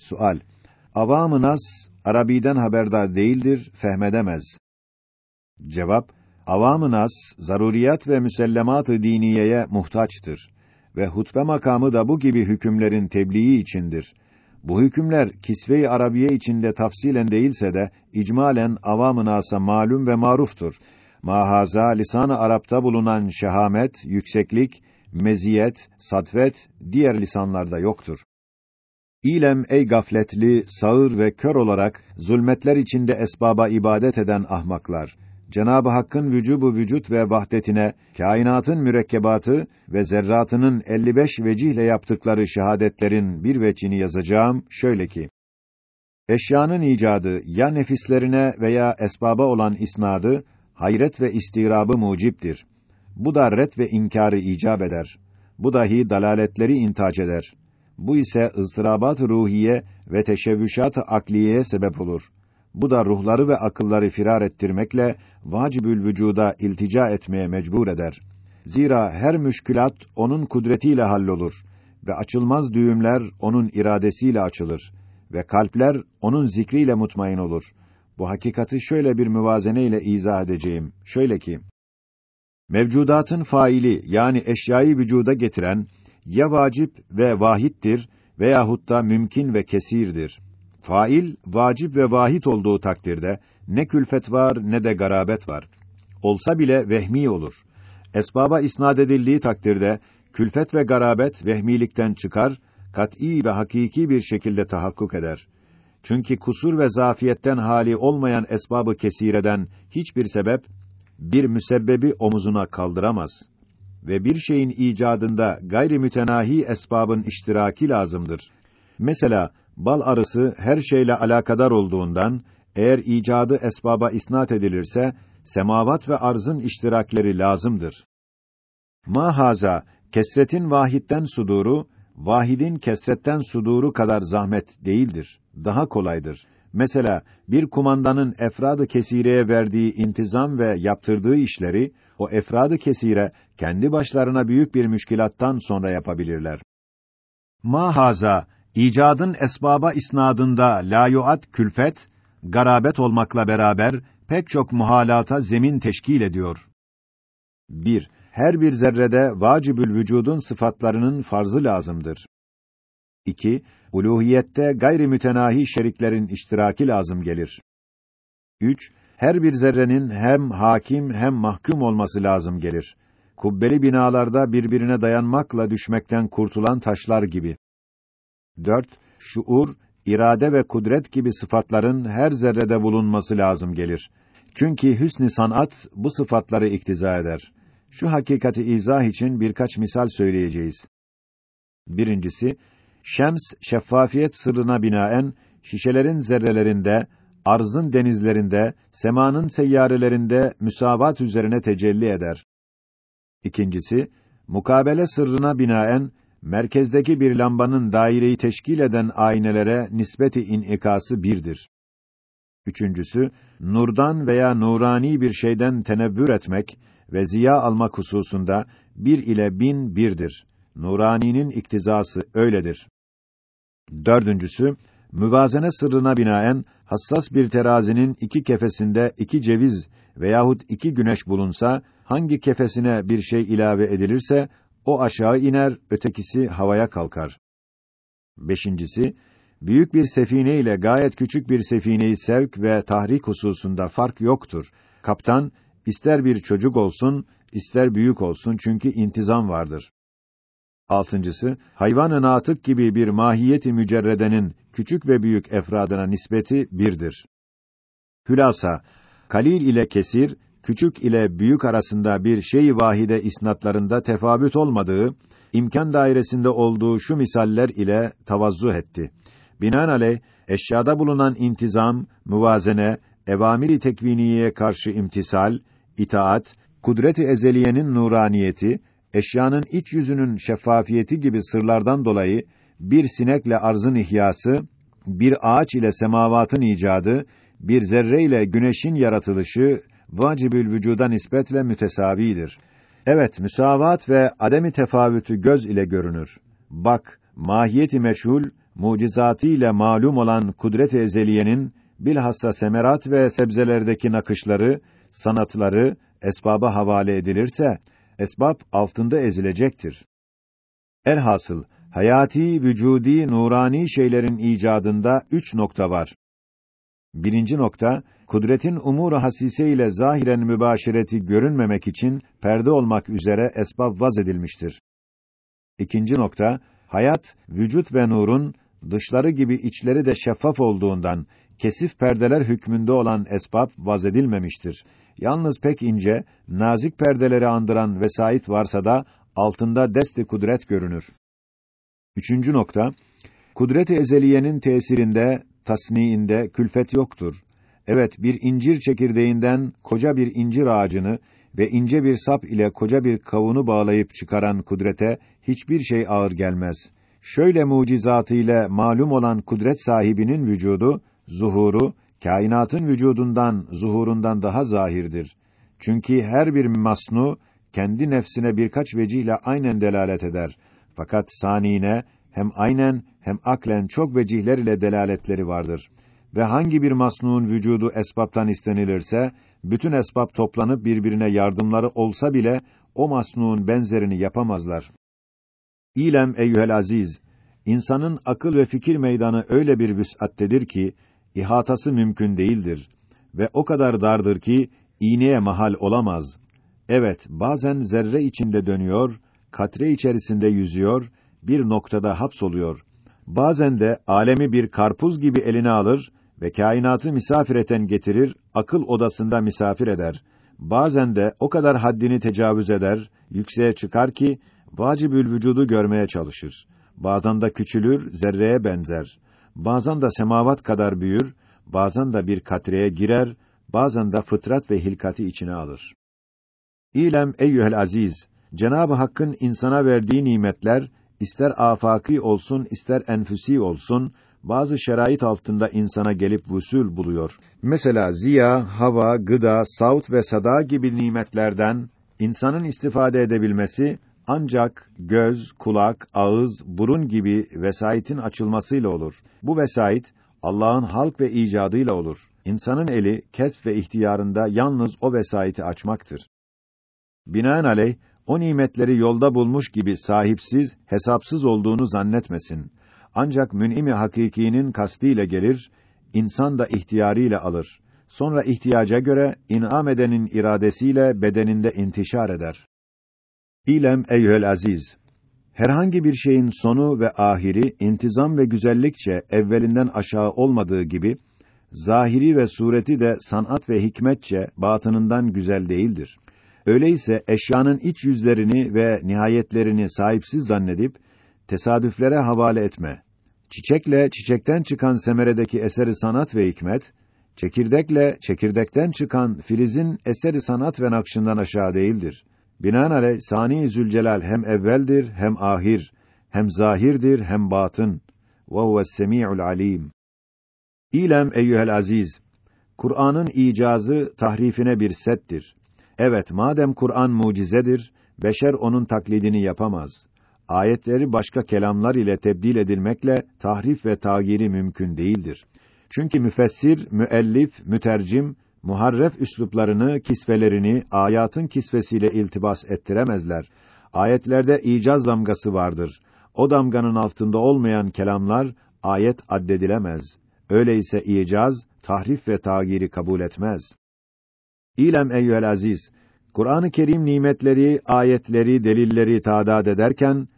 Sual: Avam-ı nas Arabiden haberdar değildir, fehmedemez. Cevap: Avam-ı nas zaruriyat ve müsellemat-ı diniyeye muhtaçtır ve hutbe makamı da bu gibi hükümlerin tebliği içindir. Bu hükümler kisve-i arabiye içinde tafsilen değilse de icmalen avam-ı nasa malum ve maruftur. Mahaza lisan-ı Arap'ta bulunan şehamet, yükseklik, meziyet, satvet diğer lisanlarda yoktur. İlem ey gafletli, sağır ve kör olarak zulmetler içinde esbaba ibadet eden ahmaklar. Cenab-ı Hakk'ın vücubu vücut ve vahdetine, kainatın mürekkebatı ve zerratının 55 vecihle yaptıkları şehadetlerin bir veçini yazacağım şöyle ki: Eşyanın icadı ya nefislerine veya esbaba olan isnadı hayret ve istirabı muciptir. Bu da ret ve inkarı icap eder. Bu dahi dalaletleri intac eder. Bu ise ızdırabat ruhiye ve teşebbüşat-ı akliyeye sebep olur. Bu da ruhları ve akılları firar ettirmekle vacibül vücuda iltica etmeye mecbur eder. Zira her müşkülat onun kudretiyle hallolur ve açılmaz düğümler onun iradesiyle açılır ve kalpler onun zikriyle mutmain olur. Bu hakikati şöyle bir müvazene ile izah edeceğim. Şöyle ki: Mevcudatın faili yani eşyayı vücuda getiren ya vacip ve vahittir veyahut da mümkün ve kesirdir. Fail vacip ve vahit olduğu takdirde ne külfet var ne de garabet var. Olsa bile vehmi olur. Esbaba isnad edildiği takdirde külfet ve garabet vehmilikten çıkar, kat'î ve hakiki bir şekilde tahakkuk eder. Çünkü kusur ve zafiyetten hali olmayan esbabı kesireden hiçbir sebep bir müsebbebi omuzuna kaldıramaz ve bir şeyin icadında gayri mütenahi esbabın iştiraki lazımdır. Mesela bal arısı her şeyle alakadar olduğundan eğer icadı esbaba isnat edilirse semavat ve arzın iştirakleri lazımdır. Mahaza kesretin vahitten suduru vahidin kesretten suduru kadar zahmet değildir. Daha kolaydır. Mesela bir kumandanın efradı kesireye verdiği intizam ve yaptırdığı işleri o efradı kesire kendi başlarına büyük bir müşkilattan sonra yapabilirler. Mahaza icadın esbaba isnadında layuat külfet, garabet olmakla beraber pek çok muhalata zemin teşkil ediyor. 1. Her bir zerrede vacibül vücudun sıfatlarının farzı lazımdır. 2. Uluhiyette gayri mütenahi şeriklerin iştiraki lazım gelir. 3. Her bir zerrenin hem hakim hem mahkum olması lazım gelir. Kubbeli binalarda birbirine dayanmakla düşmekten kurtulan taşlar gibi. 4. Şuur, irade ve kudret gibi sıfatların her zerrede bulunması lazım gelir. Çünkü hüsn-i sanat bu sıfatları iktiza eder. Şu hakikati izah için birkaç misal söyleyeceğiz. Birincisi, şems şeffafiyet sırrına binaen şişelerin zerrelerinde, arzın denizlerinde, semanın seyyarelerinde müsavat üzerine tecelli eder. İkincisi, mukabele sırrına binaen merkezdeki bir lambanın daireyi teşkil eden aynelere nispeti inikası birdir. Üçüncüsü, nurdan veya nurani bir şeyden tenevvür etmek ve ziya almak hususunda bir ile bin birdir. Nuraninin iktizası öyledir. Dördüncüsü, müvazene sırrına binaen hassas bir terazinin iki kefesinde iki ceviz veyahut iki güneş bulunsa, hangi kefesine bir şey ilave edilirse, o aşağı iner, ötekisi havaya kalkar. Beşincisi, büyük bir sefine ile gayet küçük bir sefineyi sevk ve tahrik hususunda fark yoktur. Kaptan, ister bir çocuk olsun, ister büyük olsun çünkü intizam vardır. Altıncısı, hayvan-ı natık gibi bir mahiyeti mücerredenin küçük ve büyük efradına nispeti birdir. Hülasa, kalil ile kesir, küçük ile büyük arasında bir şey vahide isnatlarında tefavüt olmadığı, imkan dairesinde olduğu şu misaller ile tavazzuh etti. Binaenaleyh, eşyada bulunan intizam, muvazene, evamiri tekviniyeye karşı imtisal, itaat, kudret-i ezeliyenin nuraniyeti, eşyanın iç yüzünün şeffafiyeti gibi sırlardan dolayı bir sinekle arzın ihyası, bir ağaç ile semavatın icadı, bir zerre ile güneşin yaratılışı vacibül vücuda nispetle mütesavidir. Evet, müsavat ve ademi tefavütü göz ile görünür. Bak, mahiyeti meşhul, mucizatıyla malum olan kudret-i ezeliyenin bilhassa semerat ve sebzelerdeki nakışları, sanatları esbaba havale edilirse esbab altında ezilecektir. Elhasıl hayati, vücudi, nurani şeylerin icadında üç nokta var. Birinci nokta, kudretin umur-u hasise ile zahiren mübaşireti görünmemek için perde olmak üzere esbab vaz edilmiştir. İkinci nokta, hayat, vücut ve nurun dışları gibi içleri de şeffaf olduğundan kesif perdeler hükmünde olan esbab vaz edilmemiştir. Yalnız pek ince, nazik perdeleri andıran vesait varsa da altında desti kudret görünür. Üçüncü nokta, kudret-i ezeliyenin tesirinde, tasniinde külfet yoktur. Evet, bir incir çekirdeğinden koca bir incir ağacını ve ince bir sap ile koca bir kavunu bağlayıp çıkaran kudrete hiçbir şey ağır gelmez. Şöyle mucizatı ile malum olan kudret sahibinin vücudu, zuhuru, kainatın vücudundan, zuhurundan daha zahirdir. Çünkü her bir masnu, kendi nefsine birkaç vecihle aynen delalet eder. Fakat sanine, hem aynen hem aklen çok vecihler ile delaletleri vardır. Ve hangi bir masnuun vücudu esbaptan istenilirse, bütün esbab toplanıp birbirine yardımları olsa bile, o masnuun benzerini yapamazlar. İlem eyyuhel aziz, insanın akıl ve fikir meydanı öyle bir vüs'attedir ki, ihatası mümkün değildir. Ve o kadar dardır ki, iğneye mahal olamaz. Evet, bazen zerre içinde dönüyor, katre içerisinde yüzüyor, bir noktada hapsoluyor. Bazen de alemi bir karpuz gibi eline alır ve kainatı misafir eten getirir, akıl odasında misafir eder. Bazen de o kadar haddini tecavüz eder, yükseğe çıkar ki vacibül vücudu görmeye çalışır. Bazen de küçülür, zerreye benzer. Bazen de semavat kadar büyür, bazen de bir katreye girer, bazen de fıtrat ve hilkati içine alır. İlem eyyuhel aziz, Cenab-ı Hakk'ın insana verdiği nimetler ister afaki olsun, ister enfüsi olsun, bazı şerait altında insana gelip vusul buluyor. Mesela ziya, hava, gıda, savt ve sada gibi nimetlerden insanın istifade edebilmesi ancak göz, kulak, ağız, burun gibi vesaitin açılmasıyla olur. Bu vesait Allah'ın halk ve icadıyla olur. İnsanın eli kesf ve ihtiyarında yalnız o vesaiti açmaktır. Binaenaleyh o nimetleri yolda bulmuş gibi sahipsiz, hesapsız olduğunu zannetmesin. Ancak mün'imi hakikinin kastıyla gelir, insan da ihtiyarıyla alır. Sonra ihtiyaca göre in'am edenin iradesiyle bedeninde intişar eder. İlem eyyühel aziz, herhangi bir şeyin sonu ve ahiri intizam ve güzellikçe evvelinden aşağı olmadığı gibi zahiri ve sureti de sanat ve hikmetçe batınından güzel değildir. Öyleyse eşyanın iç yüzlerini ve nihayetlerini sahipsiz zannedip tesadüflere havale etme. Çiçekle çiçekten çıkan semeredeki eseri sanat ve hikmet, çekirdekle çekirdekten çıkan filizin eseri sanat ve nakşından aşağı değildir. Binaenaleyh Sani Zülcelal hem evveldir hem ahir, hem zahirdir hem batın. Ve huves semi'ul alim. İlem eyyuhel aziz, Kur'an'ın icazı tahrifine bir settir. Evet, madem Kur'an mucizedir, beşer onun taklidini yapamaz. Ayetleri başka kelamlar ile tebdil edilmekle tahrif ve tagiri mümkün değildir. Çünkü müfessir, müellif, mütercim muharref üsluplarını, kisvelerini ayatın kisvesiyle iltibas ettiremezler. Ayetlerde icaz damgası vardır. O damganın altında olmayan kelamlar ayet addedilemez. Öyleyse icaz tahrif ve tagiri kabul etmez. İlem eyyuhel aziz, Kur'an-ı Kerim nimetleri, ayetleri, delilleri tadat ederken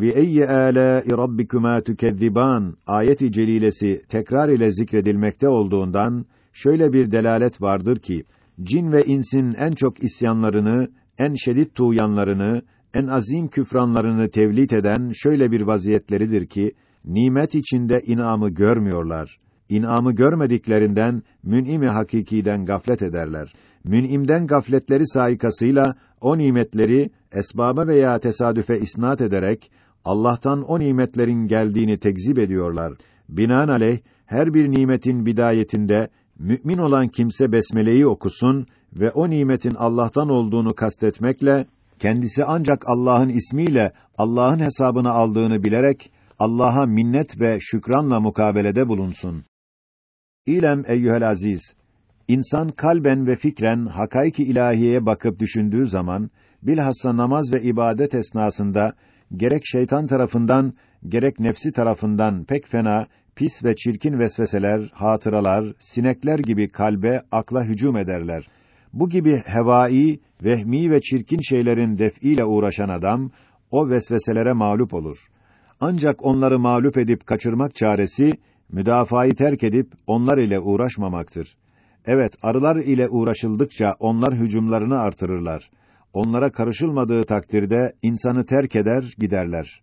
eyyi âlâi rabbikuma tukezziban ayeti celilesi tekrar ile zikredilmekte olduğundan şöyle bir delalet vardır ki cin ve insin en çok isyanlarını, en şiddet tuğyanlarını, en azim küfranlarını tevlit eden şöyle bir vaziyetleridir ki nimet içinde inamı görmüyorlar. İnamı görmediklerinden mün'imi hakikiden gaflet ederler mün'imden gafletleri saikasıyla o nimetleri esbaba veya tesadüfe isnat ederek Allah'tan o nimetlerin geldiğini tekzip ediyorlar. Binaenaleyh her bir nimetin bidayetinde mümin olan kimse besmeleyi okusun ve o nimetin Allah'tan olduğunu kastetmekle kendisi ancak Allah'ın ismiyle Allah'ın hesabını aldığını bilerek Allah'a minnet ve şükranla mukabelede bulunsun. İlem eyyuhel aziz, insan kalben ve fikren hakaiki ilahiyeye bakıp düşündüğü zaman bilhassa namaz ve ibadet esnasında gerek şeytan tarafından gerek nefsi tarafından pek fena, pis ve çirkin vesveseler, hatıralar, sinekler gibi kalbe, akla hücum ederler. Bu gibi hevai, vehmi ve çirkin şeylerin def'iyle uğraşan adam o vesveselere mağlup olur. Ancak onları mağlup edip kaçırmak çaresi müdafayı terk edip onlar ile uğraşmamaktır. Evet, arılar ile uğraşıldıkça onlar hücumlarını artırırlar. Onlara karışılmadığı takdirde insanı terk eder, giderler.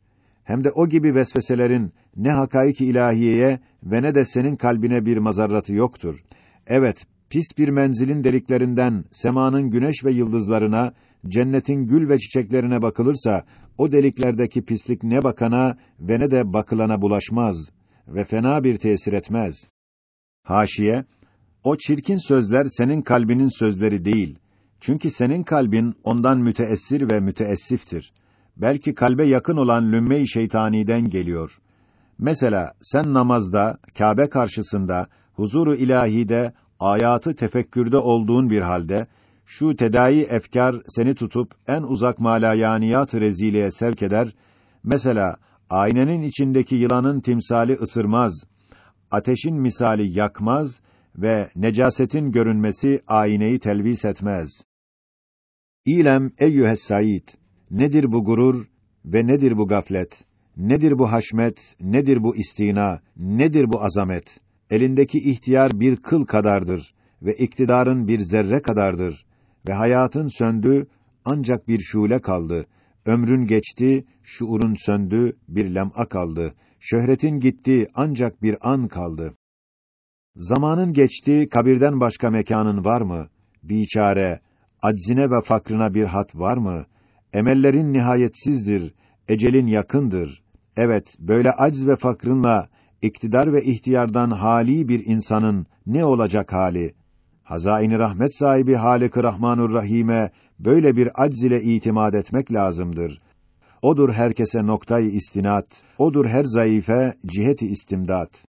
Hem de o gibi vesveselerin ne hakaiki ilahiyeye ve ne de senin kalbine bir mazarratı yoktur. Evet, pis bir menzilin deliklerinden semanın güneş ve yıldızlarına, cennetin gül ve çiçeklerine bakılırsa o deliklerdeki pislik ne bakana ve ne de bakılana bulaşmaz ve fena bir tesir etmez. Haşiye o çirkin sözler senin kalbinin sözleri değil. Çünkü senin kalbin ondan müteessir ve müteessiftir. Belki kalbe yakın olan lümme-i şeytaniden geliyor. Mesela sen namazda, Kâbe karşısında, huzuru ilahide, ayatı tefekkürde olduğun bir halde şu tedai efkar seni tutup en uzak malayaniyat reziliğe sevk eder. Mesela aynenin içindeki yılanın timsali ısırmaz, ateşin misali yakmaz ve necasetin görünmesi ayneyi telvis etmez. İlem eyyühes said, nedir bu gurur ve nedir bu gaflet? Nedir bu haşmet, nedir bu istina, nedir bu azamet? Elindeki ihtiyar bir kıl kadardır ve iktidarın bir zerre kadardır ve hayatın söndü ancak bir şule kaldı. Ömrün geçti, şuurun söndü, bir lem'a kaldı. Şöhretin gitti ancak bir an kaldı. Zamanın geçti, kabirden başka mekanın var mı? Biçare, aczine ve fakrına bir hat var mı? Emellerin nihayetsizdir, ecelin yakındır. Evet, böyle acz ve fakrınla iktidar ve ihtiyardan hali bir insanın ne olacak hali? Hazaini rahmet sahibi Halik-i Rahmanur Rahim'e böyle bir acz ile itimat etmek lazımdır. Odur herkese noktayı istinat, odur her zayıfe ciheti istimdat.